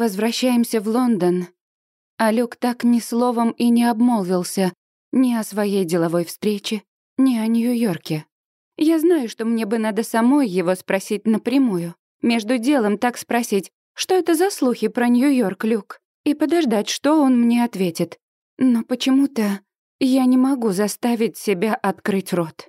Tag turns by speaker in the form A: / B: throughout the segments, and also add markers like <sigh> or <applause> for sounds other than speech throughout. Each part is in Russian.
A: возвращаемся в Лондон, а Люк так ни словом и не обмолвился ни о своей деловой встрече, ни о Нью-Йорке. Я знаю, что мне бы надо самой его спросить напрямую. Между делом так спросить, что это за слухи про Нью-Йорк, Люк, и подождать, что он мне ответит. Но почему-то я не могу заставить себя открыть рот.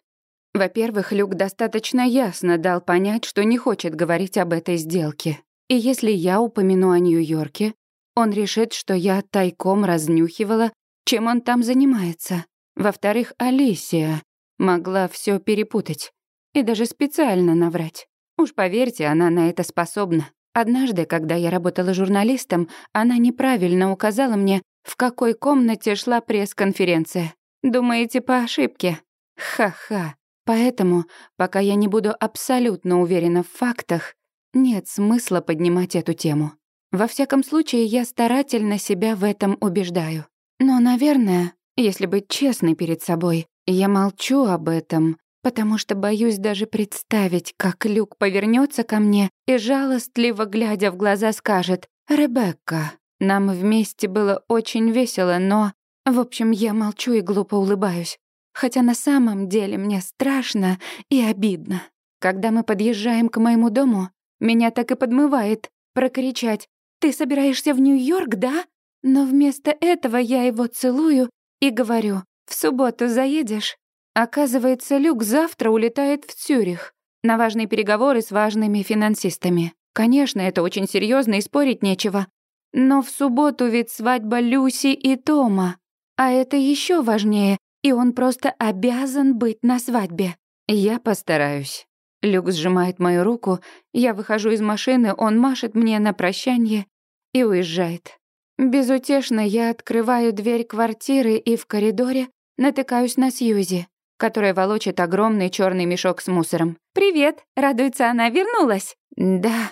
A: Во-первых, Люк достаточно ясно дал понять, что не хочет говорить об этой сделке. И если я упомяну о Нью-Йорке, он решит, что я тайком разнюхивала, чем он там занимается. Во-вторых, Алисия могла все перепутать и даже специально наврать. Уж поверьте, она на это способна. Однажды, когда я работала журналистом, она неправильно указала мне, в какой комнате шла пресс-конференция. Думаете, по ошибке? Ха-ха. Поэтому, пока я не буду абсолютно уверена в фактах, нет смысла поднимать эту тему. Во всяком случае, я старательно себя в этом убеждаю. Но, наверное, если быть честной перед собой, я молчу об этом, потому что боюсь даже представить, как Люк повернется ко мне и, жалостливо глядя в глаза, скажет «Ребекка, нам вместе было очень весело, но...» В общем, я молчу и глупо улыбаюсь. Хотя на самом деле мне страшно и обидно. Когда мы подъезжаем к моему дому, меня так и подмывает прокричать «Ты собираешься в Нью-Йорк, да?» Но вместо этого я его целую и говорю «В субботу заедешь?» Оказывается, Люк завтра улетает в Цюрих на важные переговоры с важными финансистами. Конечно, это очень серьезно и спорить нечего. Но в субботу ведь свадьба Люси и Тома. А это еще важнее, и он просто обязан быть на свадьбе. Я постараюсь. Люк сжимает мою руку, я выхожу из машины, он машет мне на прощание и уезжает. Безутешно я открываю дверь квартиры и в коридоре натыкаюсь на Сьюзи, которая волочит огромный черный мешок с мусором. «Привет!» — радуется она, вернулась. «Да».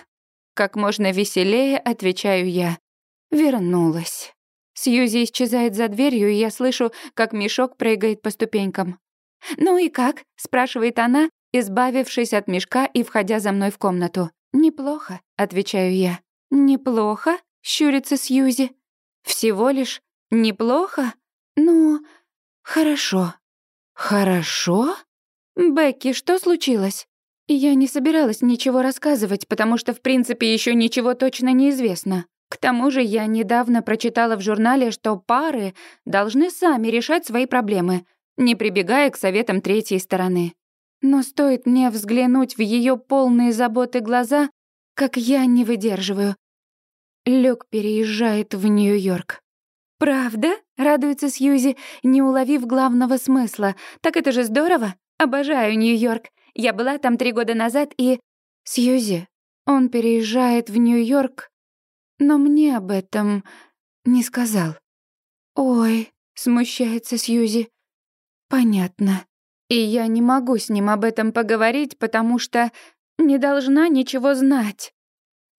A: Как можно веселее, отвечаю я. Вернулась. Сьюзи исчезает за дверью, и я слышу, как мешок прыгает по ступенькам. «Ну и как?» — спрашивает она, избавившись от мешка и входя за мной в комнату. «Неплохо», — отвечаю я. «Неплохо?» — щурится Сьюзи. «Всего лишь неплохо? Ну, хорошо». «Хорошо?» «Бекки, что случилось?» Я не собиралась ничего рассказывать, потому что, в принципе, еще ничего точно не известно. К тому же я недавно прочитала в журнале, что пары должны сами решать свои проблемы, не прибегая к советам третьей стороны. Но стоит мне взглянуть в ее полные заботы глаза, как я не выдерживаю. Люк переезжает в Нью-Йорк. «Правда?» — радуется Сьюзи, не уловив главного смысла. «Так это же здорово! Обожаю Нью-Йорк. Я была там три года назад и...» «Сьюзи, он переезжает в Нью-Йорк но мне об этом не сказал. «Ой», — смущается Сьюзи. «Понятно. И я не могу с ним об этом поговорить, потому что не должна ничего знать.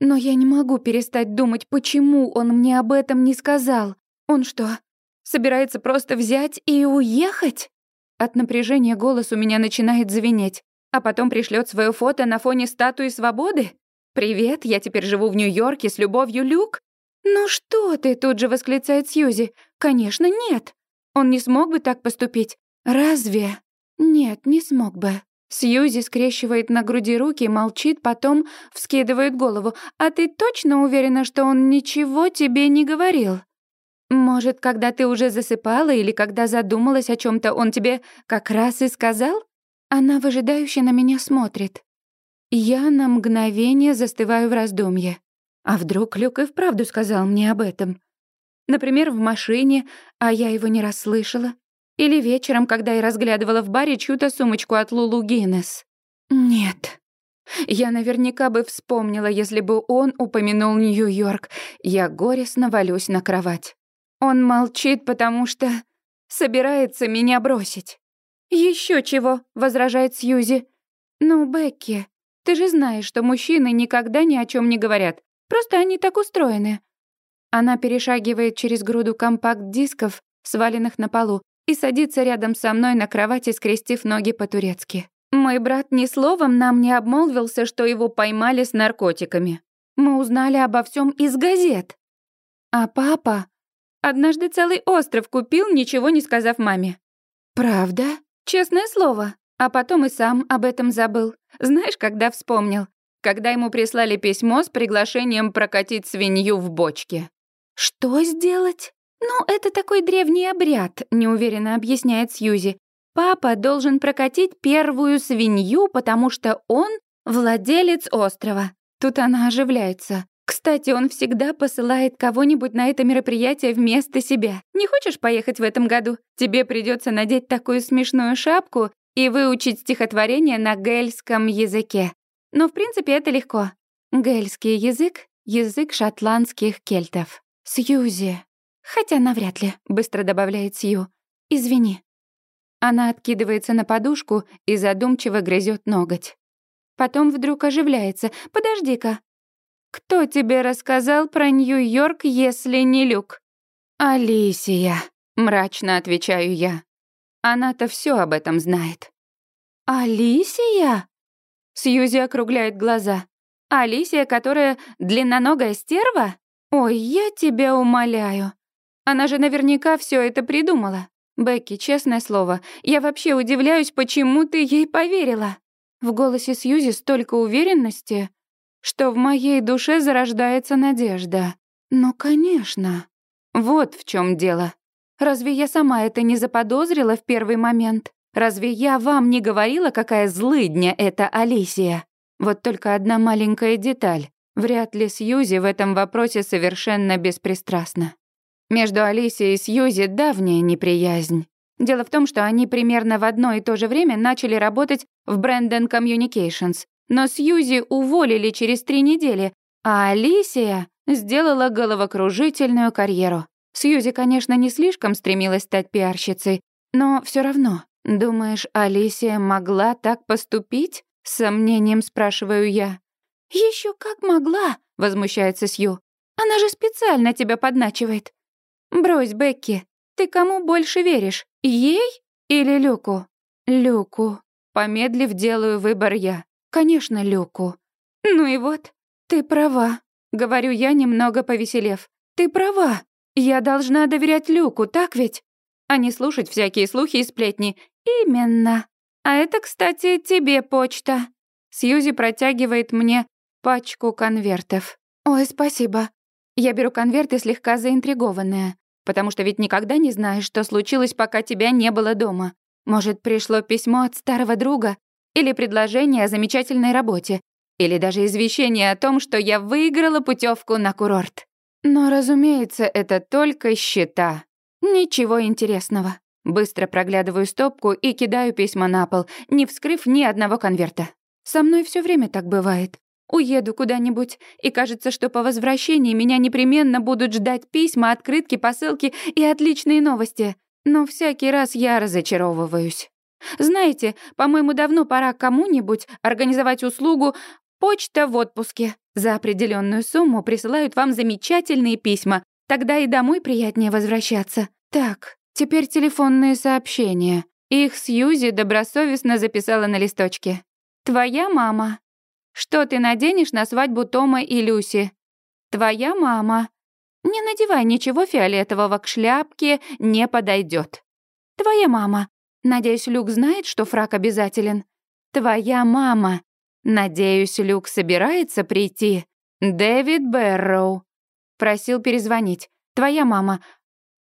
A: Но я не могу перестать думать, почему он мне об этом не сказал. Он что, собирается просто взять и уехать?» От напряжения голос у меня начинает звенеть, а потом пришлет свое фото на фоне статуи свободы? «Привет, я теперь живу в Нью-Йорке с любовью, Люк?» «Ну что ты?» — тут же восклицает Сьюзи. «Конечно, нет. Он не смог бы так поступить. Разве?» «Нет, не смог бы». Сьюзи скрещивает на груди руки, молчит, потом вскидывает голову. «А ты точно уверена, что он ничего тебе не говорил?» «Может, когда ты уже засыпала или когда задумалась о чем то он тебе как раз и сказал?» Она выжидающе на меня смотрит. Я на мгновение застываю в раздумье. А вдруг Люк и вправду сказал мне об этом? Например, в машине, а я его не расслышала? Или вечером, когда я разглядывала в баре чью-то сумочку от Лулу Гиннес? Нет. Я наверняка бы вспомнила, если бы он упомянул Нью-Йорк. Я горестно валюсь на кровать. Он молчит, потому что собирается меня бросить. Еще чего», — возражает Сьюзи. «Ну, Бекки, ты же знаешь, что мужчины никогда ни о чем не говорят. Просто они так устроены». Она перешагивает через груду компакт-дисков, сваленных на полу, и садится рядом со мной на кровати, скрестив ноги по-турецки. Мой брат ни словом нам не обмолвился, что его поймали с наркотиками. Мы узнали обо всем из газет. А папа однажды целый остров купил, ничего не сказав маме. Правда? Честное слово. А потом и сам об этом забыл. Знаешь, когда вспомнил? Когда ему прислали письмо с приглашением прокатить свинью в бочке. Что сделать? Ну, это такой древний обряд, неуверенно объясняет Сьюзи. Папа должен прокатить первую свинью, потому что он владелец острова. Тут она оживляется. Кстати, он всегда посылает кого-нибудь на это мероприятие вместо себя. Не хочешь поехать в этом году? Тебе придется надеть такую смешную шапку и выучить стихотворение на гельском языке. Но, в принципе, это легко. Гельский язык — язык шотландских кельтов. Сьюзи. Хотя навряд ли, быстро добавляет Сью. Извини. Она откидывается на подушку и задумчиво грызет ноготь. Потом вдруг оживляется. «Подожди-ка. Кто тебе рассказал про Нью-Йорк, если не Люк?» «Алисия», — мрачно отвечаю я. Она-то все об этом знает. «Алисия?» Сьюзи округляет глаза. «Алисия, которая длинноногая стерва? Ой, я тебя умоляю. Она же наверняка все это придумала. Бекки, честное слово, я вообще удивляюсь, почему ты ей поверила». В голосе Сьюзи столько уверенности, что в моей душе зарождается надежда. «Ну, конечно. Вот в чем дело. Разве я сама это не заподозрила в первый момент? Разве я вам не говорила, какая злыдня это Алисия? Вот только одна маленькая деталь. Вряд ли Сьюзи в этом вопросе совершенно беспристрастна. Между Алисией и Сьюзи давняя неприязнь. Дело в том, что они примерно в одно и то же время начали работать в Brandon Communications, но Сьюзи уволили через три недели, а Алисия сделала головокружительную карьеру. Сьюзи, конечно, не слишком стремилась стать пиарщицей, но все равно. Думаешь, Алисия могла так поступить? С сомнением спрашиваю я. Еще как могла, возмущается Сью. Она же специально тебя подначивает. Брось, Бекки, ты кому больше веришь? Ей или Люку? Люку. Помедлив, делаю выбор я. Конечно, Люку. Ну и вот, ты права, говорю я, немного повеселев. Ты права. Я должна доверять Люку, так ведь? А не слушать всякие слухи и сплетни. Именно. А это, кстати, тебе почта. Сьюзи протягивает мне пачку конвертов. Ой, спасибо. Я беру конверты слегка заинтригованная, потому что ведь никогда не знаешь, что случилось, пока тебя не было дома. Может, пришло письмо от старого друга или предложение о замечательной работе, или даже извещение о том, что я выиграла путевку на курорт. Но, разумеется, это только счета. Ничего интересного. Быстро проглядываю стопку и кидаю письма на пол, не вскрыв ни одного конверта. Со мной все время так бывает. Уеду куда-нибудь, и кажется, что по возвращении меня непременно будут ждать письма, открытки, посылки и отличные новости. Но всякий раз я разочаровываюсь. Знаете, по-моему, давно пора кому-нибудь организовать услугу «почта в отпуске». За определенную сумму присылают вам замечательные письма. Тогда и домой приятнее возвращаться. Так, теперь телефонные сообщения. Их Сьюзи добросовестно записала на листочке. «Твоя мама. Что ты наденешь на свадьбу Тома и Люси? Твоя мама. Не надевай ничего фиолетового к шляпке, не подойдет. Твоя мама. Надеюсь, Люк знает, что фрак обязателен. Твоя мама. Надеюсь, Люк собирается прийти. Дэвид Бэрроу. Просил перезвонить. Твоя мама.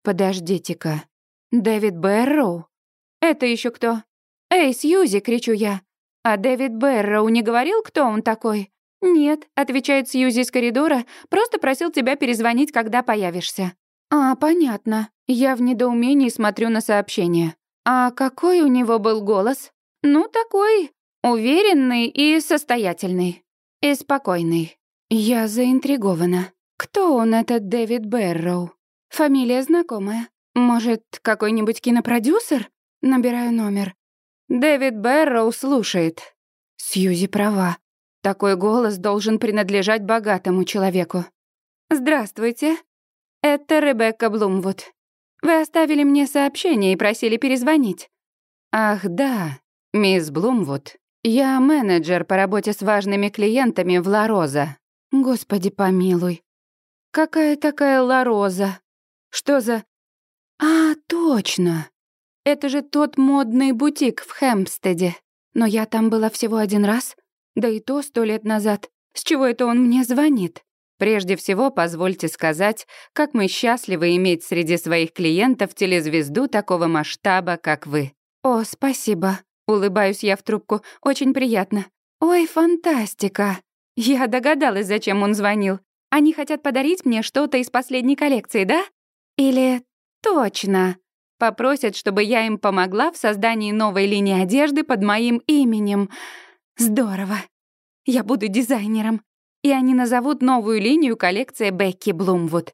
A: Подождите-ка. Дэвид Бэрроу? Это еще кто? Эй, Сьюзи, кричу я. А Дэвид Бэрроу не говорил, кто он такой? Нет, отвечает Сьюзи из коридора, просто просил тебя перезвонить, когда появишься. А, понятно. Я в недоумении смотрю на сообщение. А какой у него был голос? Ну, такой, Уверенный и состоятельный. И спокойный. Я заинтригована. Кто он, этот Дэвид Бэрроу? Фамилия знакомая. Может, какой-нибудь кинопродюсер? Набираю номер. Дэвид Бэрроу слушает. Сьюзи права. Такой голос должен принадлежать богатому человеку. «Здравствуйте. Это Ребекка Блумвуд. Вы оставили мне сообщение и просили перезвонить». «Ах, да, мисс Блумвуд. «Я менеджер по работе с важными клиентами в Ла Роза. Господи помилуй. Какая такая Лароза? Что за... А, точно. Это же тот модный бутик в Хэмпстеде. Но я там была всего один раз, да и то сто лет назад. С чего это он мне звонит? Прежде всего, позвольте сказать, как мы счастливы иметь среди своих клиентов телезвезду такого масштаба, как вы. О, спасибо. Улыбаюсь я в трубку. Очень приятно. Ой, фантастика. Я догадалась, зачем он звонил. Они хотят подарить мне что-то из последней коллекции, да? Или точно. Попросят, чтобы я им помогла в создании новой линии одежды под моим именем. Здорово. Я буду дизайнером. И они назовут новую линию коллекция Бекки Блумвуд.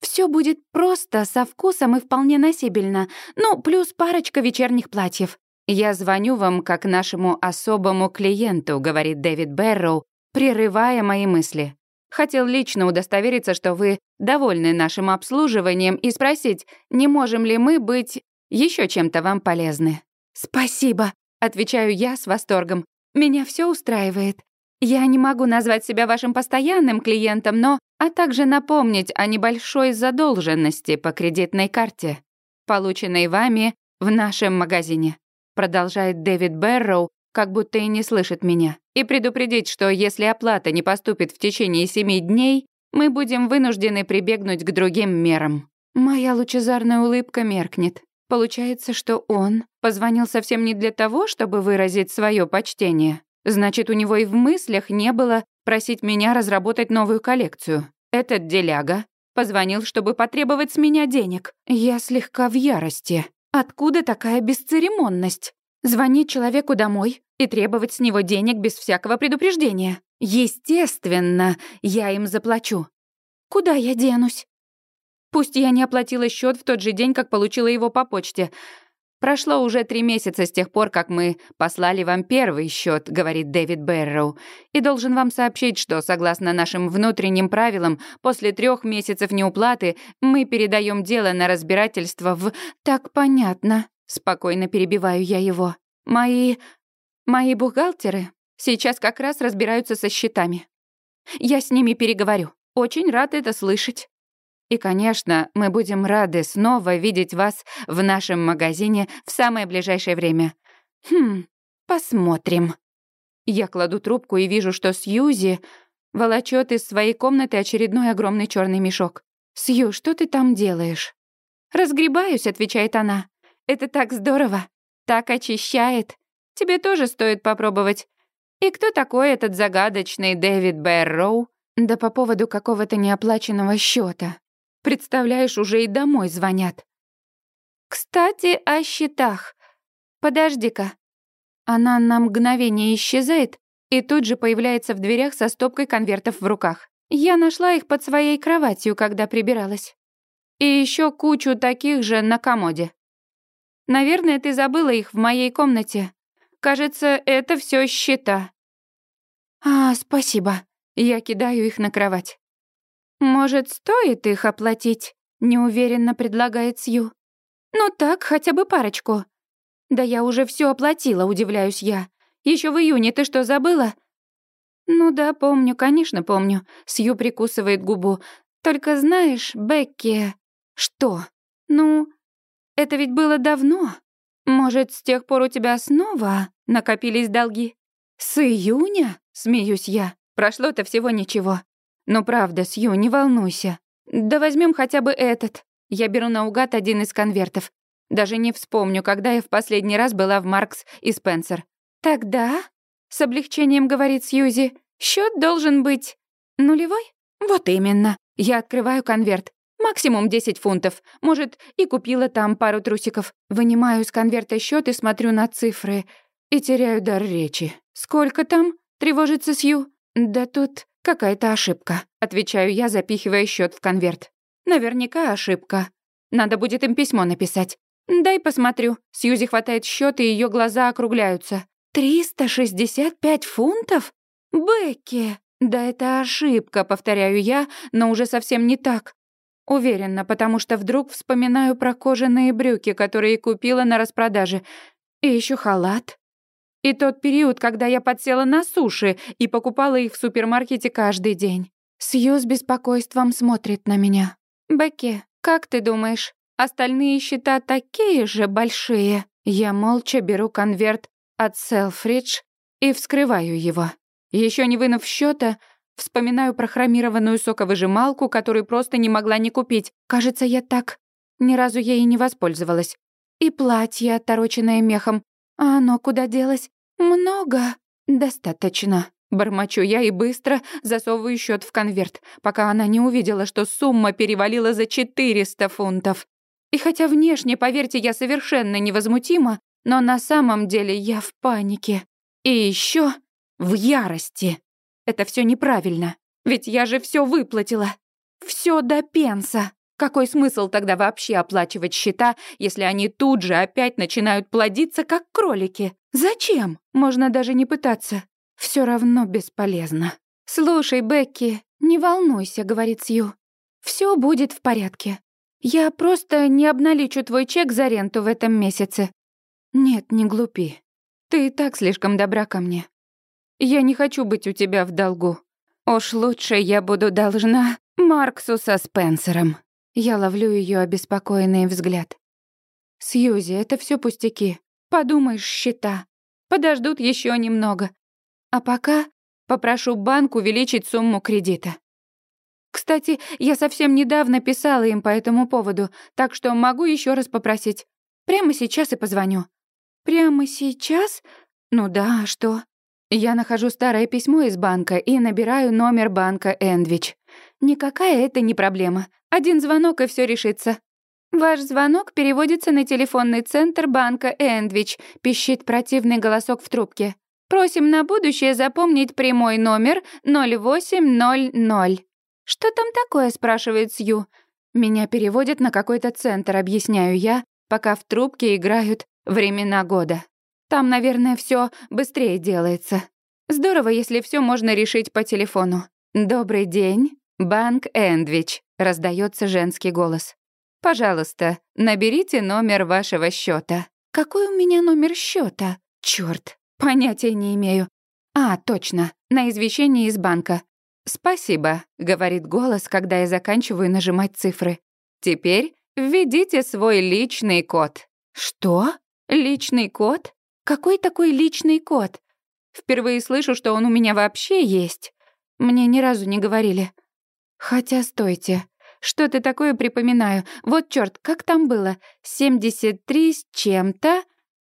A: Все будет просто, со вкусом и вполне носибельно. Ну, плюс парочка вечерних платьев. «Я звоню вам как нашему особому клиенту», — говорит Дэвид Берроу, прерывая мои мысли. Хотел лично удостовериться, что вы довольны нашим обслуживанием и спросить, не можем ли мы быть еще чем-то вам полезны. «Спасибо», — отвечаю я с восторгом. «Меня все устраивает. Я не могу назвать себя вашим постоянным клиентом, но... А также напомнить о небольшой задолженности по кредитной карте, полученной вами в нашем магазине», продолжает Дэвид Берроу, как будто и не слышит меня и предупредить, что если оплата не поступит в течение семи дней, мы будем вынуждены прибегнуть к другим мерам. Моя лучезарная улыбка меркнет. Получается, что он позвонил совсем не для того, чтобы выразить свое почтение. Значит, у него и в мыслях не было просить меня разработать новую коллекцию. Этот деляга позвонил, чтобы потребовать с меня денег. Я слегка в ярости. Откуда такая бесцеремонность? Звонить человеку домой и требовать с него денег без всякого предупреждения. Естественно, я им заплачу. Куда я денусь? Пусть я не оплатила счет в тот же день, как получила его по почте. Прошло уже три месяца с тех пор, как мы послали вам первый счет, говорит Дэвид Берроу, и должен вам сообщить, что, согласно нашим внутренним правилам, после трех месяцев неуплаты мы передаем дело на разбирательство в... Так понятно. Спокойно перебиваю я его. Мои... мои бухгалтеры сейчас как раз разбираются со счетами. Я с ними переговорю. Очень рад это слышать. И, конечно, мы будем рады снова видеть вас в нашем магазине в самое ближайшее время. Хм, посмотрим. Я кладу трубку и вижу, что Сьюзи волочет из своей комнаты очередной огромный черный мешок. «Сью, что ты там делаешь?» «Разгребаюсь», — отвечает она. Это так здорово, так очищает. Тебе тоже стоит попробовать. И кто такой этот загадочный Дэвид Бэрроу? Да по поводу какого-то неоплаченного счета. Представляешь, уже и домой звонят. Кстати, о счетах. Подожди-ка. Она на мгновение исчезает и тут же появляется в дверях со стопкой конвертов в руках. Я нашла их под своей кроватью, когда прибиралась. И еще кучу таких же на комоде. Наверное, ты забыла их в моей комнате. Кажется, это все счета». «А, спасибо». Я кидаю их на кровать. «Может, стоит их оплатить?» — неуверенно предлагает Сью. «Ну так, хотя бы парочку». «Да я уже все оплатила», — удивляюсь я. Еще в июне ты что, забыла?» «Ну да, помню, конечно, помню». Сью прикусывает губу. «Только знаешь, Бекки...» «Что?» «Ну, это ведь было давно. Может, с тех пор у тебя снова накопились долги? С июня? Смеюсь я. Прошло-то всего ничего. Но правда, Сью, не волнуйся. Да возьмем хотя бы этот. Я беру наугад один из конвертов. Даже не вспомню, когда я в последний раз была в Маркс и Спенсер. Тогда, с облегчением говорит Сьюзи, счет должен быть нулевой? Вот именно. Я открываю конверт. Максимум 10 фунтов. Может, и купила там пару трусиков. Вынимаю из конверта счет и смотрю на цифры. И теряю дар речи. «Сколько там?» — тревожится Сью. «Да тут какая-то ошибка», — отвечаю я, запихивая счет в конверт. «Наверняка ошибка. Надо будет им письмо написать. Дай посмотрю». Сьюзи хватает счет, и ее глаза округляются. «Триста шестьдесят пять фунтов? Бекки!» «Да это ошибка», — повторяю я, но уже совсем не так. Уверена, потому что вдруг вспоминаю про кожаные брюки, которые купила на распродаже. И еще халат. И тот период, когда я подсела на суши и покупала их в супермаркете каждый день. Сью с беспокойством смотрит на меня. «Бекки, как ты думаешь, остальные счета такие же большие?» Я молча беру конверт от Селфридж и вскрываю его. Еще не вынув счета, вспоминаю про хромированную соковыжималку, которую просто не могла не купить. Кажется, я так ни разу ей не воспользовалась. И платье, отороченное мехом. А оно куда делось? Много. Достаточно. Бормочу я и быстро засовываю счет в конверт, пока она не увидела, что сумма перевалила за 400 фунтов. И хотя внешне, поверьте, я совершенно невозмутима, но на самом деле я в панике. И еще в ярости. Это все неправильно. Ведь я же все выплатила. Все до пенса. Какой смысл тогда вообще оплачивать счета, если они тут же опять начинают плодиться, как кролики? Зачем? Можно даже не пытаться. Все равно бесполезно. «Слушай, Бекки, не волнуйся», — говорит Сью. Все будет в порядке. Я просто не обналичу твой чек за ренту в этом месяце». «Нет, не глупи. Ты и так слишком добра ко мне. Я не хочу быть у тебя в долгу. Уж лучше я буду должна Марксу со Спенсером». Я ловлю ее обеспокоенный взгляд. «Сьюзи, это все пустяки. Подумаешь, счета. Подождут еще немного. А пока попрошу банк увеличить сумму кредита. Кстати, я совсем недавно писала им по этому поводу, так что могу еще раз попросить. Прямо сейчас и позвоню. Прямо сейчас? Ну да, а что? Я нахожу старое письмо из банка и набираю номер банка Эндвич. Никакая это не проблема. Один звонок и все решится. Ваш звонок переводится на телефонный центр банка Эндвич, пищит противный голосок в трубке. Просим на будущее запомнить прямой номер 0800. Что там такое, спрашивает Сью. Меня переводят на какой-то центр, объясняю я, пока в трубке играют времена года. Там, наверное, все быстрее делается. Здорово, если все можно решить по телефону. Добрый день, банк Эндвич, раздается женский голос. Пожалуйста, наберите номер вашего счета. Какой у меня номер счета? Черт, Понятия не имею. А, точно, на извещение из банка. «Спасибо», — говорит голос, когда я заканчиваю нажимать цифры. «Теперь введите свой личный код». «Что? Личный код? Какой такой личный код? Впервые слышу, что он у меня вообще есть. Мне ни разу не говорили. Хотя, стойте. Что-то такое припоминаю. Вот чёрт, как там было? 73 с чем-то?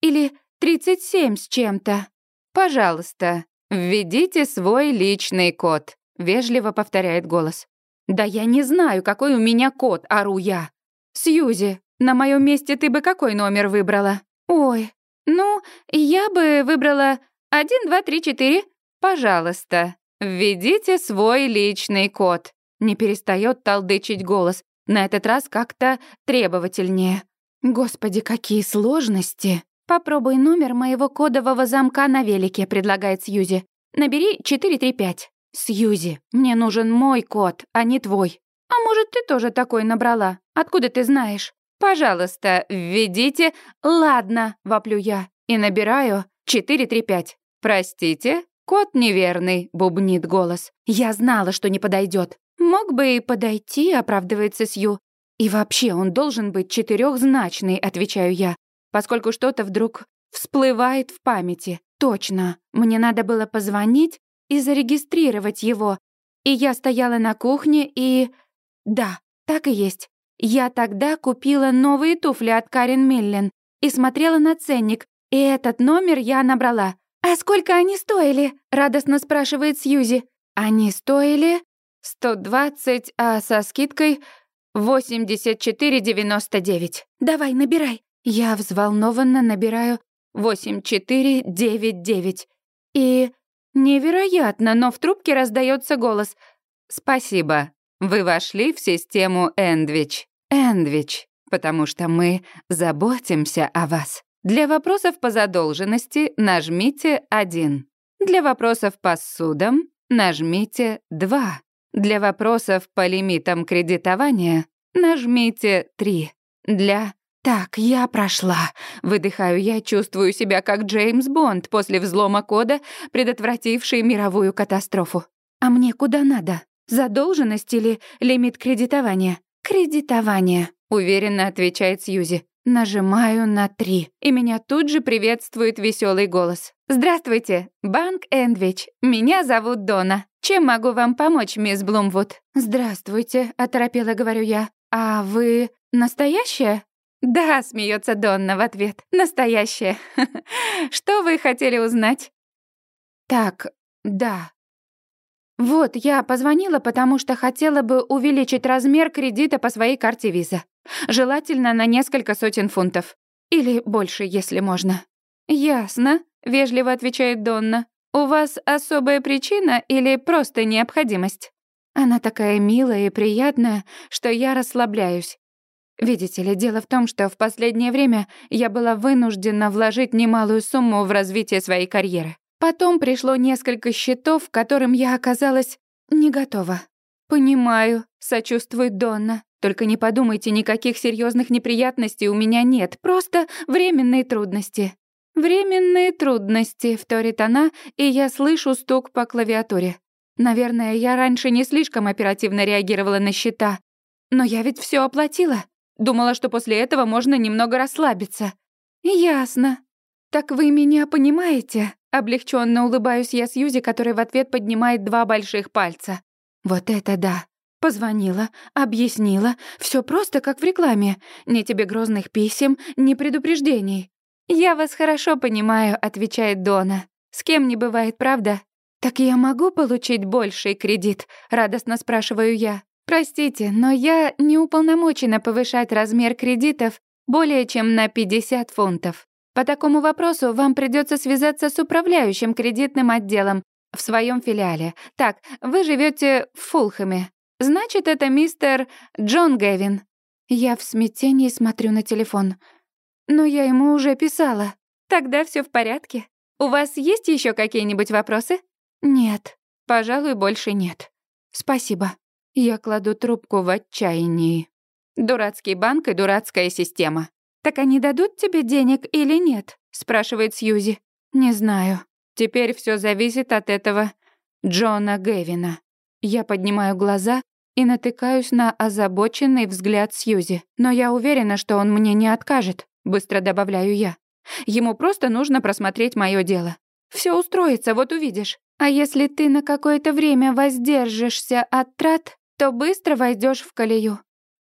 A: Или Тридцать семь с чем-то. Пожалуйста, введите свой личный код», — вежливо повторяет голос. «Да я не знаю, какой у меня код, ору я. Сьюзи, на моем месте ты бы какой номер выбрала?» «Ой, ну, я бы выбрала один, два, три, четыре. Пожалуйста, введите свой личный код». Не перестает толдычить голос, на этот раз как-то требовательнее. Господи, какие сложности! «Попробуй номер моего кодового замка на велике», — предлагает Сьюзи. «Набери 435». «Сьюзи, мне нужен мой код, а не твой». «А может, ты тоже такой набрала? Откуда ты знаешь?» «Пожалуйста, введите...» «Ладно», — воплю я, и набираю 435. «Простите, код неверный», — бубнит голос. «Я знала, что не подойдет. «Мог бы и подойти», — оправдывается Сью. «И вообще он должен быть четырехзначный», — отвечаю я поскольку что-то вдруг всплывает в памяти. Точно, мне надо было позвонить и зарегистрировать его. И я стояла на кухне и... Да, так и есть. Я тогда купила новые туфли от Карен Миллен и смотрела на ценник, и этот номер я набрала. «А сколько они стоили?» — радостно спрашивает Сьюзи. «Они стоили 120, а со скидкой 84,99. Давай, набирай. Я взволнованно набираю 8499. И невероятно, но в трубке раздается голос. «Спасибо. Вы вошли в систему Эндвич. Эндвич, потому что мы заботимся о вас. Для вопросов по задолженности нажмите 1. Для вопросов по судам нажмите 2. Для вопросов по лимитам кредитования нажмите 3. Для «Так, я прошла». Выдыхаю я, чувствую себя как Джеймс Бонд после взлома кода, предотвративший мировую катастрофу. А мне куда надо? Задолженность или лимит кредитования? Кредитование, уверенно отвечает Сьюзи. Нажимаю на три, и меня тут же приветствует веселый голос. «Здравствуйте, Банк Эндвич. Меня зовут Дона. Чем могу вам помочь, мисс Блумвуд?» «Здравствуйте», — оторопела говорю я. «А вы настоящая?» «Да», — смеется Донна в ответ. «Настоящая. <laughs> Что вы хотели узнать?» «Так, да. Вот, я позвонила, потому что хотела бы увеличить размер кредита по своей карте Виза. Желательно на несколько сотен фунтов. Или больше, если можно. Ясно, вежливо отвечает Донна. У вас особая причина или просто необходимость? Она такая милая и приятная, что я расслабляюсь. Видите ли, дело в том, что в последнее время я была вынуждена вложить немалую сумму в развитие своей карьеры. Потом пришло несколько счетов, к которым я оказалась не готова. «Понимаю», — сочувствует Донна. Только не подумайте, никаких серьезных неприятностей у меня нет, просто временные трудности. Временные трудности, вторит она, и я слышу стук по клавиатуре. Наверное, я раньше не слишком оперативно реагировала на счета. Но я ведь все оплатила. Думала, что после этого можно немного расслабиться. Ясно. Так вы меня понимаете? Облегченно улыбаюсь я Сьюзи, которая в ответ поднимает два больших пальца. Вот это да. Позвонила, объяснила. Все просто, как в рекламе. Ни тебе грозных писем, ни предупреждений. «Я вас хорошо понимаю», — отвечает Дона. «С кем не бывает, правда?» «Так я могу получить больший кредит?» — радостно спрашиваю я. «Простите, но я не уполномочена повышать размер кредитов более чем на 50 фунтов. По такому вопросу вам придется связаться с управляющим кредитным отделом в своем филиале. Так, вы живете в Фулхэме. Значит, это мистер Джон Гэвин. Я в смятении смотрю на телефон. Но я ему уже писала. Тогда все в порядке. У вас есть еще какие-нибудь вопросы? Нет. Пожалуй, больше нет. Спасибо. Я кладу трубку в отчаянии. Дурацкий банк и дурацкая система. Так они дадут тебе денег или нет? спрашивает Сьюзи. Не знаю. Теперь все зависит от этого Джона Гэвина. Я поднимаю глаза и натыкаюсь на озабоченный взгляд Сьюзи. Но я уверена, что он мне не откажет, быстро добавляю я. Ему просто нужно просмотреть мое дело. Все устроится, вот увидишь. А если ты на какое-то время воздержишься от трат, то быстро войдешь в колею.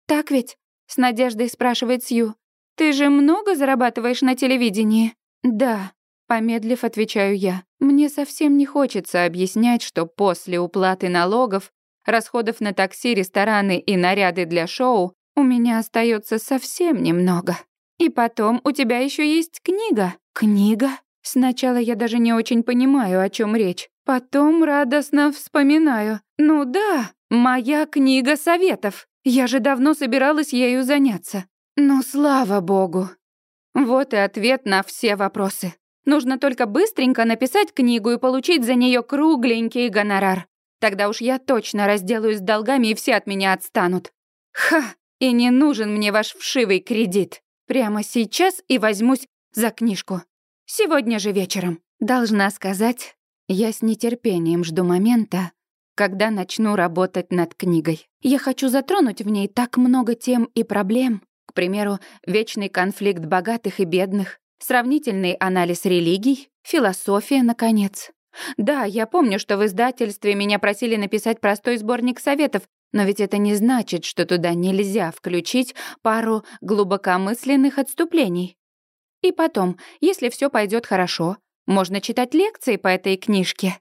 A: Так ведь? С надеждой спрашивает Сью. Ты же много зарабатываешь на телевидении? Да, помедлив отвечаю я. Мне совсем не хочется объяснять, что после уплаты налогов, расходов на такси, рестораны и наряды для шоу у меня остается совсем немного. И потом у тебя еще есть книга. Книга? Сначала я даже не очень понимаю, о чем речь. Потом радостно вспоминаю. Ну да, моя книга советов. Я же давно собиралась ею заняться. Ну, слава богу. Вот и ответ на все вопросы. Нужно только быстренько написать книгу и получить за нее кругленький гонорар. Тогда уж я точно разделаюсь с долгами, и все от меня отстанут. Ха! И не нужен мне ваш вшивый кредит. Прямо сейчас и возьмусь за книжку. Сегодня же вечером. Должна сказать, я с нетерпением жду момента, когда начну работать над книгой. Я хочу затронуть в ней так много тем и проблем. К примеру, вечный конфликт богатых и бедных, Сравнительный анализ религий, философия, наконец. Да, я помню, что в издательстве меня просили написать простой сборник советов, но ведь это не значит, что туда нельзя включить пару глубокомысленных отступлений. И потом, если все пойдет хорошо, можно читать лекции по этой книжке.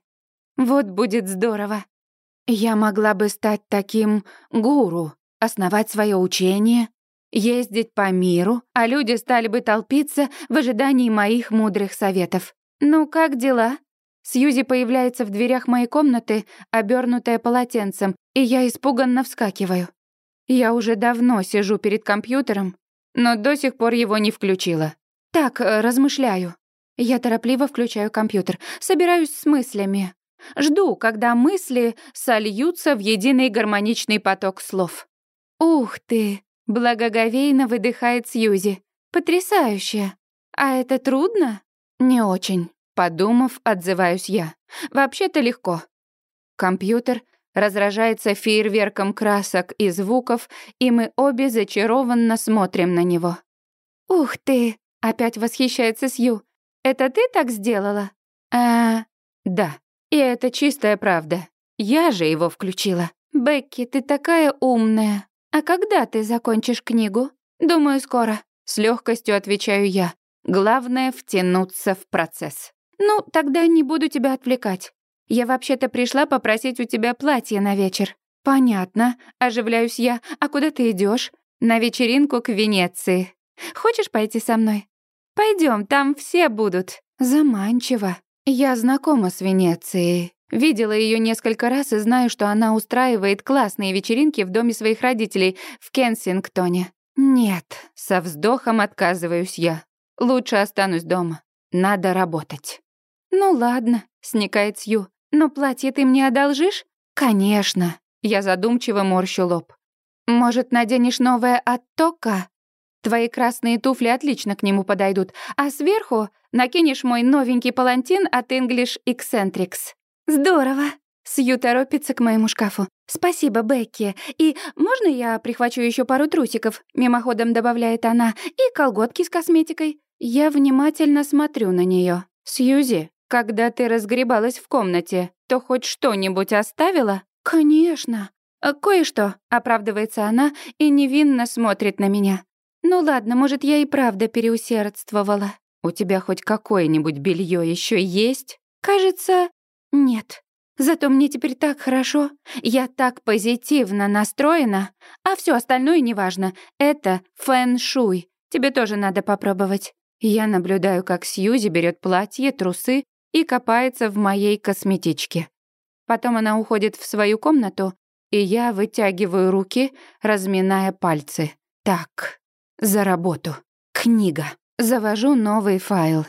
A: Вот будет здорово. Я могла бы стать таким гуру, основать свое учение, ездить по миру, а люди стали бы толпиться в ожидании моих мудрых советов. «Ну, как дела?» Сьюзи появляется в дверях моей комнаты, обернутая полотенцем, и я испуганно вскакиваю. Я уже давно сижу перед компьютером, но до сих пор его не включила. Так, э, размышляю. Я торопливо включаю компьютер, собираюсь с мыслями. Жду, когда мысли сольются в единый гармоничный поток слов. «Ух ты! Благоговейно выдыхает Сьюзи. Потрясающе. А это трудно? Не очень. Подумав, отзываюсь я. Вообще-то легко. Компьютер разражается фейерверком красок и звуков, и мы обе зачарованно смотрим на него. «Ух ты!» — опять восхищается Сью. «Это ты так сделала?» «А, да. И это чистая правда. Я же его включила. Бекки, ты такая умная. А когда ты закончишь книгу? Думаю, скоро. С легкостью отвечаю я. Главное — втянуться в процесс. Ну, тогда не буду тебя отвлекать. Я вообще-то пришла попросить у тебя платье на вечер. Понятно, оживляюсь я. А куда ты идешь? На вечеринку к Венеции. Хочешь пойти со мной? Пойдем, там все будут. Заманчиво. Я знакома с Венецией. Видела ее несколько раз и знаю, что она устраивает классные вечеринки в доме своих родителей в Кенсингтоне. Нет, со вздохом отказываюсь я. Лучше останусь дома. Надо работать. Ну ладно, сникает Сью. Но платье ты мне одолжишь? Конечно. Я задумчиво морщу лоб. Может, наденешь новое от Тока? Твои красные туфли отлично к нему подойдут, а сверху накинешь мой новенький палантин от English Eccentrics. Здорово. Сью торопится к моему шкафу. «Спасибо, Бекки. И можно я прихвачу еще пару трусиков?» Мимоходом добавляет она. «И колготки с косметикой». Я внимательно смотрю на нее. «Сьюзи, когда ты разгребалась в комнате, то хоть что-нибудь оставила?» «Конечно». «Кое-что», — оправдывается она и невинно смотрит на меня. «Ну ладно, может, я и правда переусердствовала. У тебя хоть какое-нибудь белье еще есть?» «Кажется, нет. Зато мне теперь так хорошо. Я так позитивно настроена. А все остальное неважно. Это фэн-шуй. Тебе тоже надо попробовать». Я наблюдаю, как Сьюзи берет платье, трусы и копается в моей косметичке. Потом она уходит в свою комнату, и я вытягиваю руки, разминая пальцы. Так, за работу. Книга. Завожу новый файл.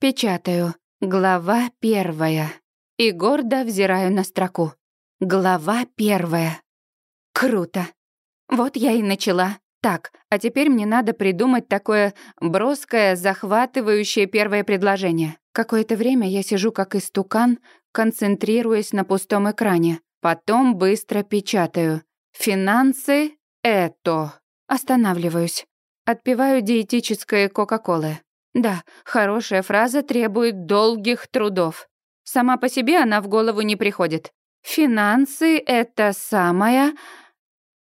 A: Печатаю. Глава первая. И гордо взираю на строку. Глава первая. Круто. Вот я и начала. Так, а теперь мне надо придумать такое броское, захватывающее первое предложение. Какое-то время я сижу как истукан, концентрируясь на пустом экране. Потом быстро печатаю. Финансы — это. Останавливаюсь. Отпиваю диетическое Кока-Колы. Да, хорошая фраза требует долгих трудов. Сама по себе она в голову не приходит. Финансы — это самое...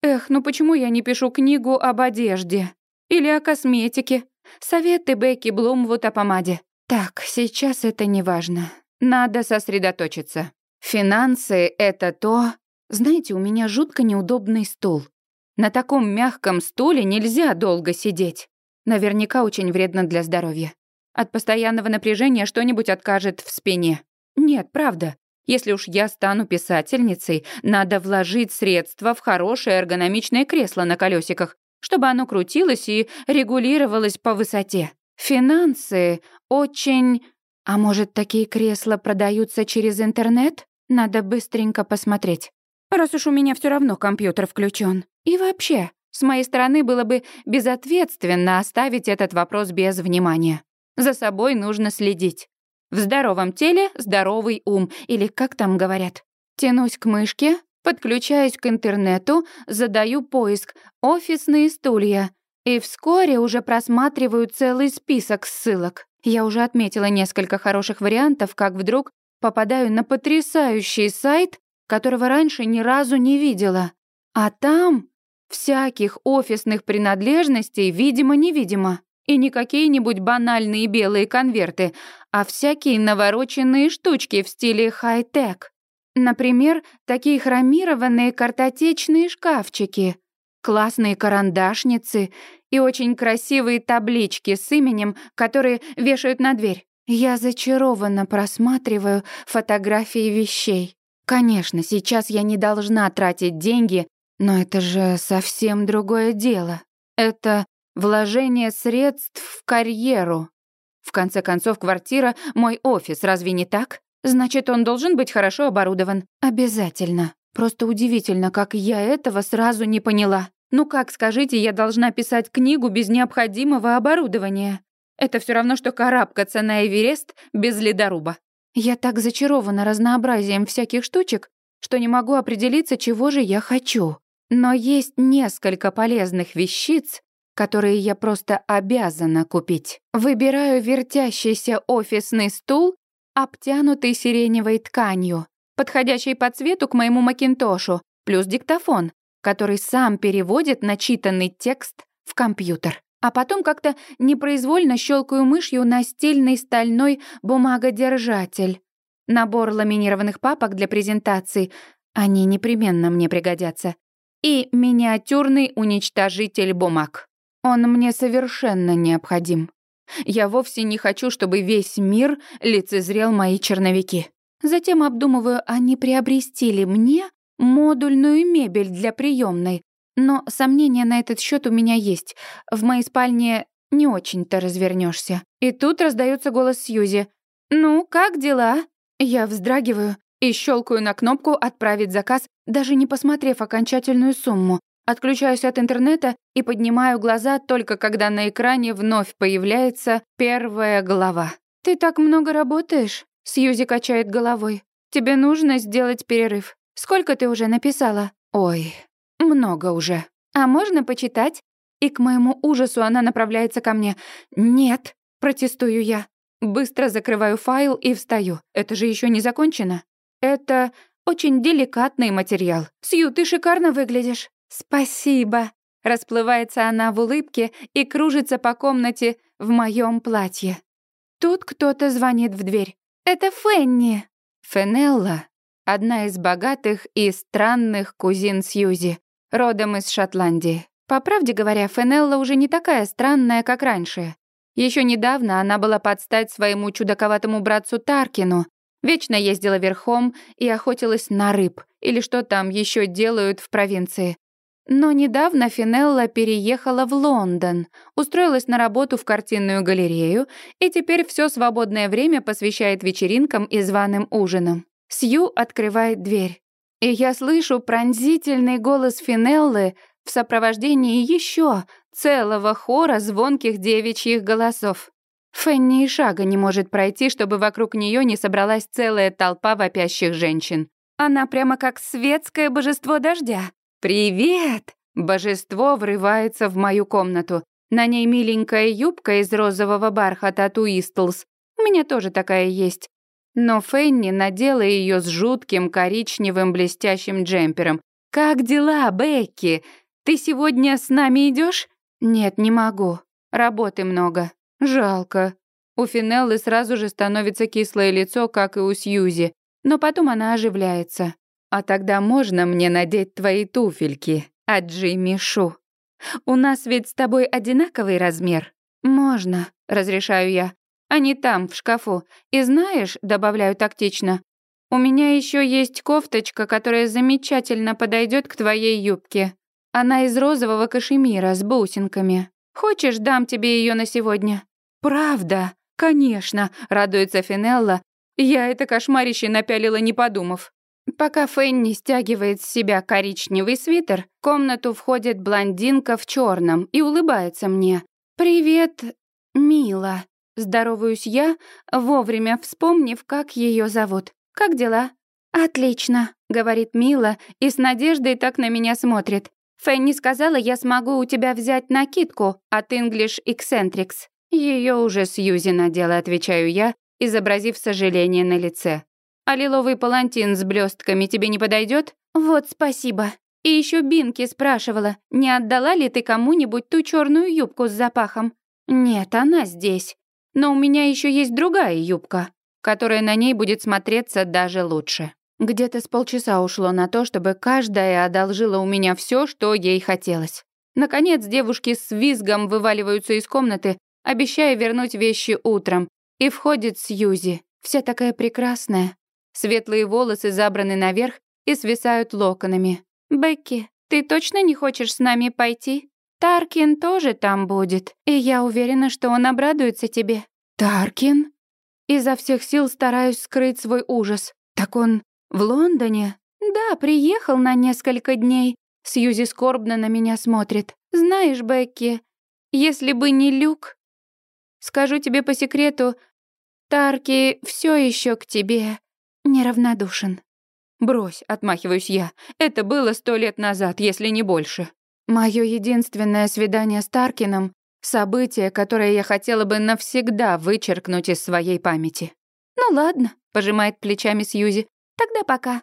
A: Эх, ну почему я не пишу книгу об одежде? Или о косметике? Советы Бекки Блумвуд о помаде. Так, сейчас это не важно. Надо сосредоточиться. Финансы — это то... Знаете, у меня жутко неудобный стул. На таком мягком стуле нельзя долго сидеть. Наверняка очень вредно для здоровья. От постоянного напряжения что-нибудь откажет в спине. Нет, правда. Если уж я стану писательницей, надо вложить средства в хорошее эргономичное кресло на колесиках, чтобы оно крутилось и регулировалось по высоте. Финансы очень... А может, такие кресла продаются через интернет? Надо быстренько посмотреть раз уж у меня все равно компьютер включен. И вообще, с моей стороны было бы безответственно оставить этот вопрос без внимания. За собой нужно следить. В здоровом теле здоровый ум, или как там говорят. Тянусь к мышке, подключаюсь к интернету, задаю поиск «офисные стулья», и вскоре уже просматриваю целый список ссылок. Я уже отметила несколько хороших вариантов, как вдруг попадаю на потрясающий сайт, которого раньше ни разу не видела. А там всяких офисных принадлежностей видимо-невидимо. И не какие-нибудь банальные белые конверты, а всякие навороченные штучки в стиле хай-тек. Например, такие хромированные картотечные шкафчики, классные карандашницы и очень красивые таблички с именем, которые вешают на дверь. Я зачарованно просматриваю фотографии вещей. Конечно, сейчас я не должна тратить деньги, но это же совсем другое дело. Это вложение средств в карьеру. В конце концов, квартира — мой офис, разве не так? Значит, он должен быть хорошо оборудован. Обязательно. Просто удивительно, как я этого сразу не поняла. Ну как, скажите, я должна писать книгу без необходимого оборудования? Это все равно, что карабкаться на Эверест без ледоруба. Я так зачарована разнообразием всяких штучек, что не могу определиться, чего же я хочу. Но есть несколько полезных вещиц, которые я просто обязана купить. Выбираю вертящийся офисный стул, обтянутый сиреневой тканью, подходящий по цвету к моему макинтошу, плюс диктофон, который сам переводит начитанный текст в компьютер. А потом как-то непроизвольно щелкаю мышью на стильный стальной бумагодержатель. Набор ламинированных папок для презентаций. Они непременно мне пригодятся. И миниатюрный уничтожитель бумаг. Он мне совершенно необходим. Я вовсе не хочу, чтобы весь мир лицезрел мои черновики. Затем обдумываю, а не приобрести ли мне модульную мебель для приемной. Но сомнения на этот счет у меня есть. В моей спальне не очень-то развернешься. И тут раздается голос Сьюзи. «Ну, как дела?» Я вздрагиваю и щелкаю на кнопку «Отправить заказ», даже не посмотрев окончательную сумму. Отключаюсь от интернета и поднимаю глаза только когда на экране вновь появляется первая глава. «Ты так много работаешь?» — Сьюзи качает головой. «Тебе нужно сделать перерыв. Сколько ты уже написала?» «Ой, много уже. А можно почитать?» И к моему ужасу она направляется ко мне. «Нет», — протестую я. Быстро закрываю файл и встаю. Это же еще не закончено. Это очень деликатный материал. Сью, ты шикарно выглядишь. «Спасибо!» Расплывается она в улыбке и кружится по комнате в моем платье. Тут кто-то звонит в дверь. «Это Фенни!» Фенелла — одна из богатых и странных кузин Сьюзи, родом из Шотландии. По правде говоря, Фенелла уже не такая странная, как раньше. Еще недавно она была под стать своему чудаковатому братцу Таркину, вечно ездила верхом и охотилась на рыб, или что там еще делают в провинции. Но недавно Финелла переехала в Лондон, устроилась на работу в картинную галерею и теперь все свободное время посвящает вечеринкам и званым ужинам. Сью открывает дверь. И я слышу пронзительный голос Финеллы в сопровождении еще целого хора звонких девичьих голосов. Фенни и шага не может пройти, чтобы вокруг нее не собралась целая толпа вопящих женщин. Она прямо как светское божество дождя, «Привет!» Божество врывается в мою комнату. На ней миленькая юбка из розового бархата Туистлс. У меня тоже такая есть. Но Фенни надела ее с жутким коричневым блестящим джемпером. «Как дела, Бекки? Ты сегодня с нами идешь? «Нет, не могу. Работы много. Жалко». У Финеллы сразу же становится кислое лицо, как и у Сьюзи, но потом она оживляется. А тогда можно мне надеть твои туфельки от Джимми Шу? У нас ведь с тобой одинаковый размер. Можно, разрешаю я. Они там, в шкафу. И знаешь, добавляю тактично, у меня еще есть кофточка, которая замечательно подойдет к твоей юбке. Она из розового кашемира с бусинками. Хочешь, дам тебе ее на сегодня? Правда? Конечно, радуется Финелла. Я это кошмарище напялила, не подумав. Пока Фенни стягивает с себя коричневый свитер, в комнату входит блондинка в черном и улыбается мне. «Привет, Мила». Здороваюсь я, вовремя вспомнив, как ее зовут. «Как дела?» «Отлично», — говорит Мила и с надеждой так на меня смотрит. «Фенни сказала, я смогу у тебя взять накидку от English Eccentrics». Ее уже Сьюзи надела, отвечаю я, изобразив сожаление на лице. А лиловый палантин с блестками тебе не подойдет? Вот спасибо. И еще Бинки спрашивала, не отдала ли ты кому-нибудь ту черную юбку с запахом? Нет, она здесь. Но у меня еще есть другая юбка, которая на ней будет смотреться даже лучше. Где-то с полчаса ушло на то, чтобы каждая одолжила у меня все, что ей хотелось. Наконец девушки с визгом вываливаются из комнаты, обещая вернуть вещи утром. И входит Сьюзи, вся такая прекрасная, Светлые волосы забраны наверх и свисают локонами. «Бекки, ты точно не хочешь с нами пойти? Таркин тоже там будет, и я уверена, что он обрадуется тебе». «Таркин?» Изо всех сил стараюсь скрыть свой ужас. «Так он в Лондоне?» «Да, приехал на несколько дней». Сьюзи скорбно на меня смотрит. «Знаешь, Бекки, если бы не Люк...» «Скажу тебе по секрету, Тарки все еще к тебе неравнодушен. Брось, отмахиваюсь я. Это было сто лет назад, если не больше. Мое единственное свидание с Таркином — событие, которое я хотела бы навсегда вычеркнуть из своей памяти. «Ну ладно», — пожимает плечами Сьюзи. «Тогда пока.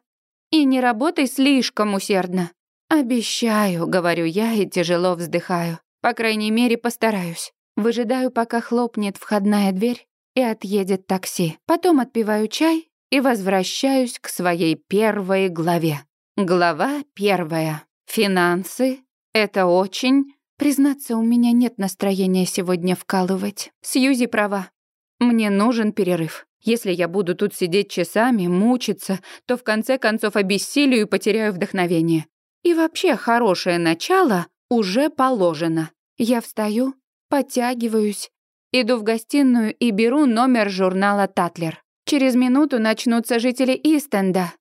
A: И не работай слишком усердно». «Обещаю», — говорю я и тяжело вздыхаю. По крайней мере, постараюсь. Выжидаю, пока хлопнет входная дверь и отъедет такси. Потом отпиваю чай и возвращаюсь к своей первой главе. Глава первая. Финансы — это очень... Признаться, у меня нет настроения сегодня вкалывать. Сьюзи права. Мне нужен перерыв. Если я буду тут сидеть часами, мучиться, то в конце концов обессилию и потеряю вдохновение. И вообще хорошее начало уже положено. Я встаю, подтягиваюсь, иду в гостиную и беру номер журнала «Татлер». Через минуту начнутся жители Истенда,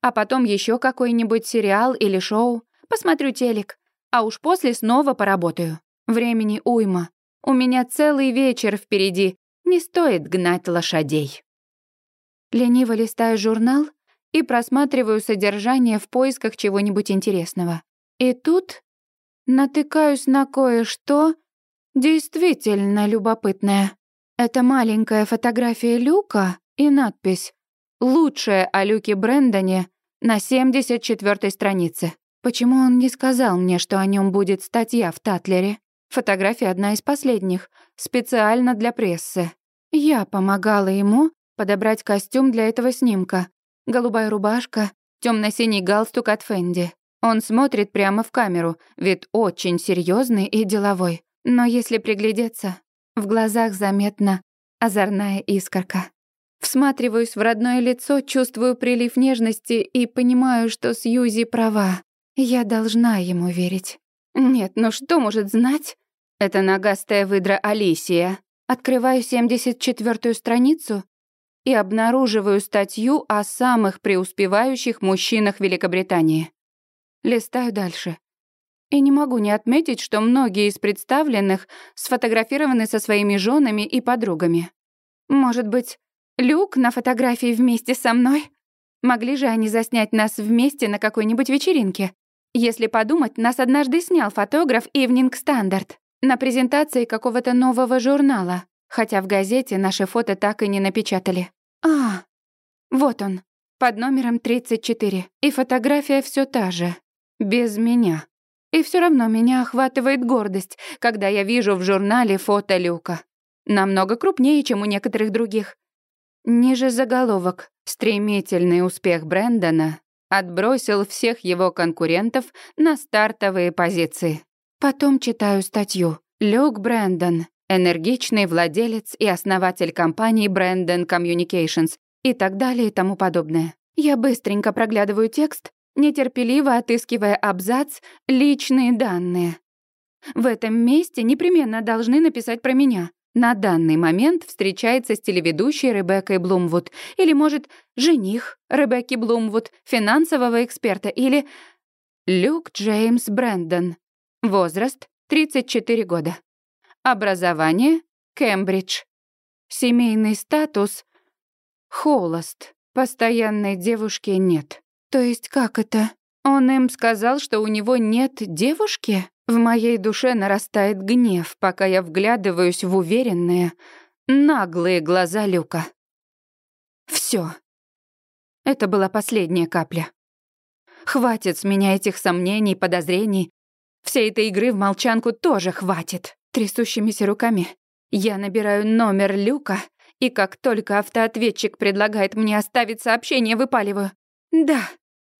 A: а потом еще какой-нибудь сериал или шоу. Посмотрю телек, а уж после снова поработаю. Времени уйма. У меня целый вечер впереди. Не стоит гнать лошадей. Лениво листаю журнал и просматриваю содержание в поисках чего-нибудь интересного. И тут натыкаюсь на кое-что действительно любопытное. Это маленькая фотография Люка и надпись «Лучшее о Люке Брэндоне» на 74-й странице. Почему он не сказал мне, что о нем будет статья в Татлере? Фотография одна из последних, специально для прессы. Я помогала ему подобрать костюм для этого снимка. Голубая рубашка, темно синий галстук от Фенди. Он смотрит прямо в камеру, вид очень серьезный и деловой. Но если приглядеться, в глазах заметна озорная искорка. Всматриваюсь в родное лицо, чувствую прилив нежности и понимаю, что Сьюзи права. Я должна ему верить. Нет, ну что может знать? Это нагастая выдра Алисия. Открываю 74-ю страницу и обнаруживаю статью о самых преуспевающих мужчинах Великобритании. Листаю дальше. И не могу не отметить, что многие из представленных сфотографированы со своими женами и подругами. Может быть, Люк на фотографии вместе со мной? Могли же они заснять нас вместе на какой-нибудь вечеринке? Если подумать, нас однажды снял фотограф Evening Standard на презентации какого-то нового журнала, хотя в газете наши фото так и не напечатали. А, вот он, под номером 34, и фотография все та же. Без меня. И все равно меня охватывает гордость, когда я вижу в журнале фото Люка. Намного крупнее, чем у некоторых других. Ниже заголовок «Стремительный успех Брэндона отбросил всех его конкурентов на стартовые позиции». Потом читаю статью. Люк Брэндон, энергичный владелец и основатель компании Brendan Communications и так далее и тому подобное. Я быстренько проглядываю текст нетерпеливо отыскивая абзац «личные данные». В этом месте непременно должны написать про меня. На данный момент встречается с телеведущей Ребеккой Блумвуд. Или, может, жених Ребекки Блумвуд, финансового эксперта. Или Люк Джеймс Брэндон. Возраст — 34 года. Образование — Кембридж. Семейный статус — холост. Постоянной девушки нет. То есть как это? Он им сказал, что у него нет девушки? В моей душе нарастает гнев, пока я вглядываюсь в уверенные, наглые глаза Люка. Все. Это была последняя капля. Хватит с меня этих сомнений, подозрений. Всей этой игры в молчанку тоже хватит. Трясущимися руками я набираю номер Люка, и как только автоответчик предлагает мне оставить сообщение, выпаливаю. «Да,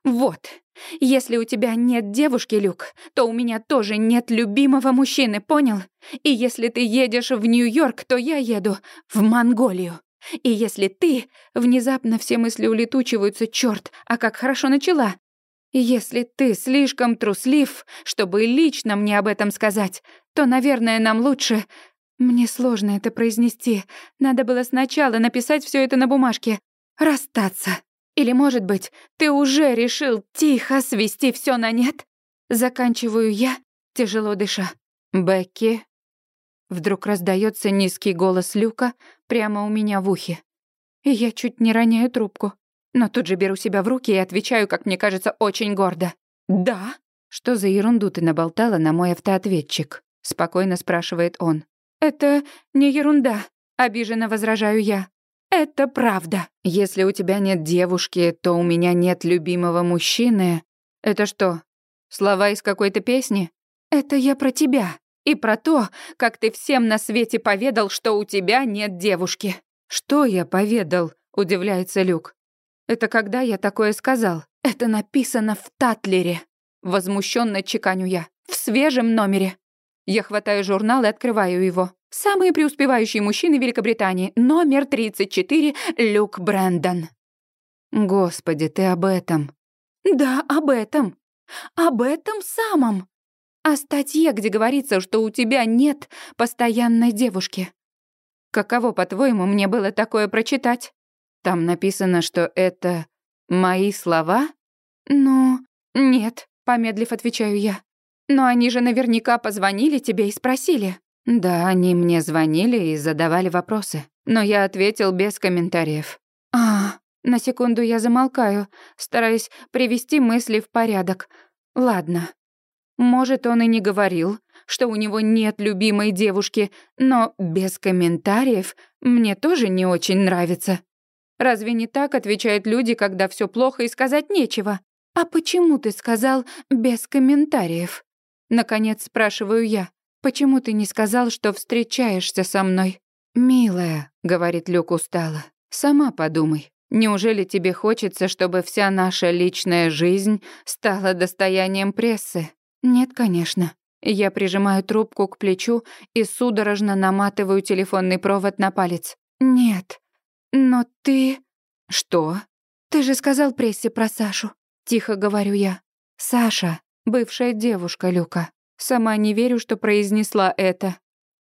A: вот, если у тебя нет девушки, Люк, то у меня тоже нет любимого мужчины, понял? И если ты едешь в Нью-Йорк, то я еду в Монголию. И если ты... Внезапно все мысли улетучиваются, черт, а как хорошо начала. Если ты слишком труслив, чтобы лично мне об этом сказать, то, наверное, нам лучше... Мне сложно это произнести. Надо было сначала написать все это на бумажке. Расстаться. Или, может быть, ты уже решил тихо свести все на нет? Заканчиваю я, тяжело дыша. Бекки. Вдруг раздается низкий голос Люка прямо у меня в ухе. И я чуть не роняю трубку. Но тут же беру себя в руки и отвечаю, как мне кажется, очень гордо. «Да». «Что за ерунду ты наболтала на мой автоответчик?» — спокойно спрашивает он. «Это не ерунда», — обиженно возражаю я. «Это правда. Если у тебя нет девушки, то у меня нет любимого мужчины. Это что, слова из какой-то песни? Это я про тебя. И про то, как ты всем на свете поведал, что у тебя нет девушки». «Что я поведал?» — удивляется Люк. «Это когда я такое сказал?» «Это написано в Татлере», — возмущенно чеканю я. «В свежем номере». Я хватаю журнал и открываю его. Самые преуспевающие мужчины Великобритании. Номер 34. Люк Брэндон. Господи, ты об этом. Да, об этом. Об этом самом. О статье, где говорится, что у тебя нет постоянной девушки. Каково, по-твоему, мне было такое прочитать? Там написано, что это мои слова? Ну, нет, помедлив отвечаю я. Но они же наверняка позвонили тебе и спросили. Да, они мне звонили и задавали вопросы. Но я ответил без комментариев. А, на секунду я замолкаю, стараясь привести мысли в порядок. Ладно. Может, он и не говорил, что у него нет любимой девушки, но без комментариев мне тоже не очень нравится. Разве не так отвечают люди, когда все плохо и сказать нечего? А почему ты сказал без комментариев? Наконец спрашиваю я. Почему ты не сказал, что встречаешься со мной? Милая, говорит Люк устало. Сама подумай. Неужели тебе хочется, чтобы вся наша личная жизнь стала достоянием прессы? Нет, конечно. Я прижимаю трубку к плечу и судорожно наматываю телефонный провод на палец. Нет. Но ты... Что? Ты же сказал прессе про Сашу. Тихо говорю я. Саша Бывшая девушка Люка. Сама не верю, что произнесла это.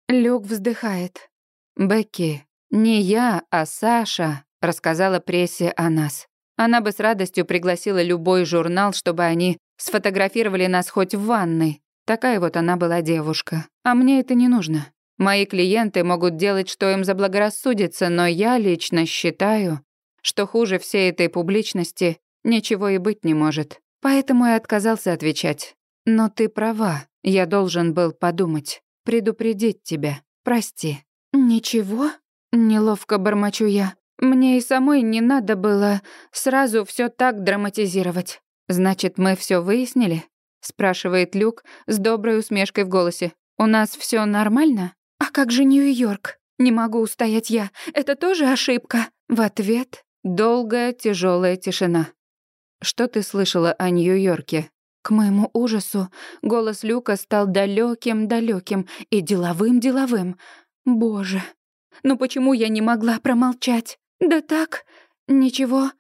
A: Люк вздыхает. «Бекки, не я, а Саша», — рассказала прессе о нас. Она бы с радостью пригласила любой журнал, чтобы они сфотографировали нас хоть в ванной. Такая вот она была девушка. А мне это не нужно. Мои клиенты могут делать, что им заблагорассудится, но я лично считаю, что хуже всей этой публичности ничего и быть не может. Поэтому и отказался отвечать. Но ты права, я должен был подумать, предупредить тебя. Прости. Ничего? Неловко бормочу я. Мне и самой не надо было сразу все так драматизировать. Значит, мы все выяснили? спрашивает Люк с доброй усмешкой в голосе. У нас все нормально? А как же Нью-Йорк? Не могу устоять я. Это тоже ошибка. В ответ долгая тяжелая тишина. Что ты слышала о Нью-Йорке? К моему ужасу голос Люка стал далеким, далеким и деловым, деловым. Боже, ну почему я не могла промолчать? Да так, ничего.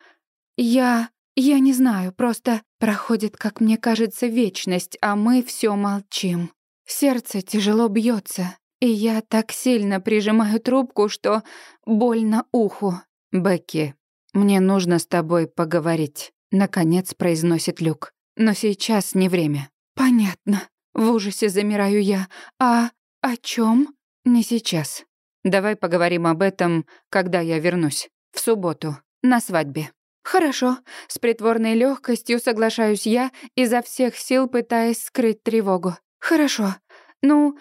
A: Я... я не знаю, просто проходит, как мне кажется, вечность, а мы все молчим. Сердце тяжело бьется, и я так сильно прижимаю трубку, что больно уху. Бекки, мне нужно с тобой поговорить. Наконец произносит Люк. Но сейчас не время. Понятно. В ужасе замираю я. А о чем? Не сейчас. Давай поговорим об этом, когда я вернусь. В субботу. На свадьбе. Хорошо. С притворной легкостью соглашаюсь я, изо всех сил пытаясь скрыть тревогу. Хорошо. Ну,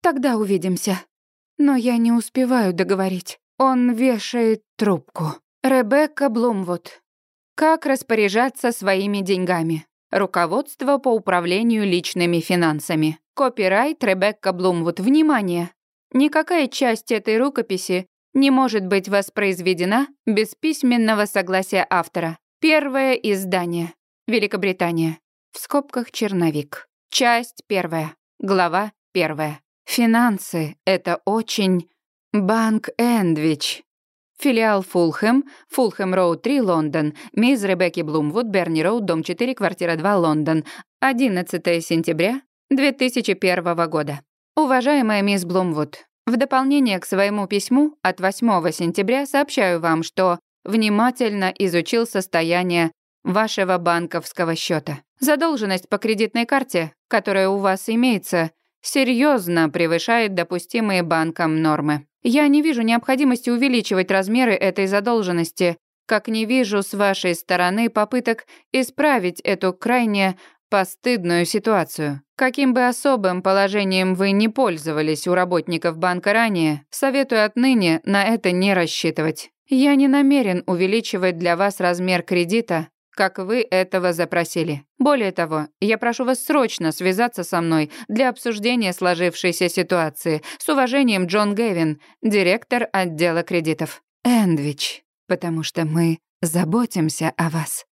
A: тогда увидимся. Но я не успеваю договорить. Он вешает трубку. Ребекка Блумвуд. Как распоряжаться своими деньгами. Руководство по управлению личными финансами. Копирайт Ребекка Блумвуд. Внимание! Никакая часть этой рукописи не может быть воспроизведена без письменного согласия автора. Первое издание. Великобритания. В скобках черновик. Часть первая. Глава первая. Финансы — это очень... Банк Эндвич. Филиал Фулхэм, Фулхэм Роуд 3, Лондон. Мисс Ребекки Блумвуд, Берни Роуд, дом 4, квартира 2, Лондон. 11 сентября 2001 года. Уважаемая мисс Блумвуд, в дополнение к своему письму от 8 сентября сообщаю вам, что внимательно изучил состояние вашего банковского счета. Задолженность по кредитной карте, которая у вас имеется, серьезно превышает допустимые банком нормы. Я не вижу необходимости увеличивать размеры этой задолженности, как не вижу с вашей стороны попыток исправить эту крайне постыдную ситуацию. Каким бы особым положением вы не пользовались у работников банка ранее, советую отныне на это не рассчитывать. Я не намерен увеличивать для вас размер кредита, как вы этого запросили. Более того, я прошу вас срочно связаться со мной для обсуждения сложившейся ситуации. С уважением, Джон Гэвин, директор отдела кредитов. Эндвич, потому что мы заботимся о вас.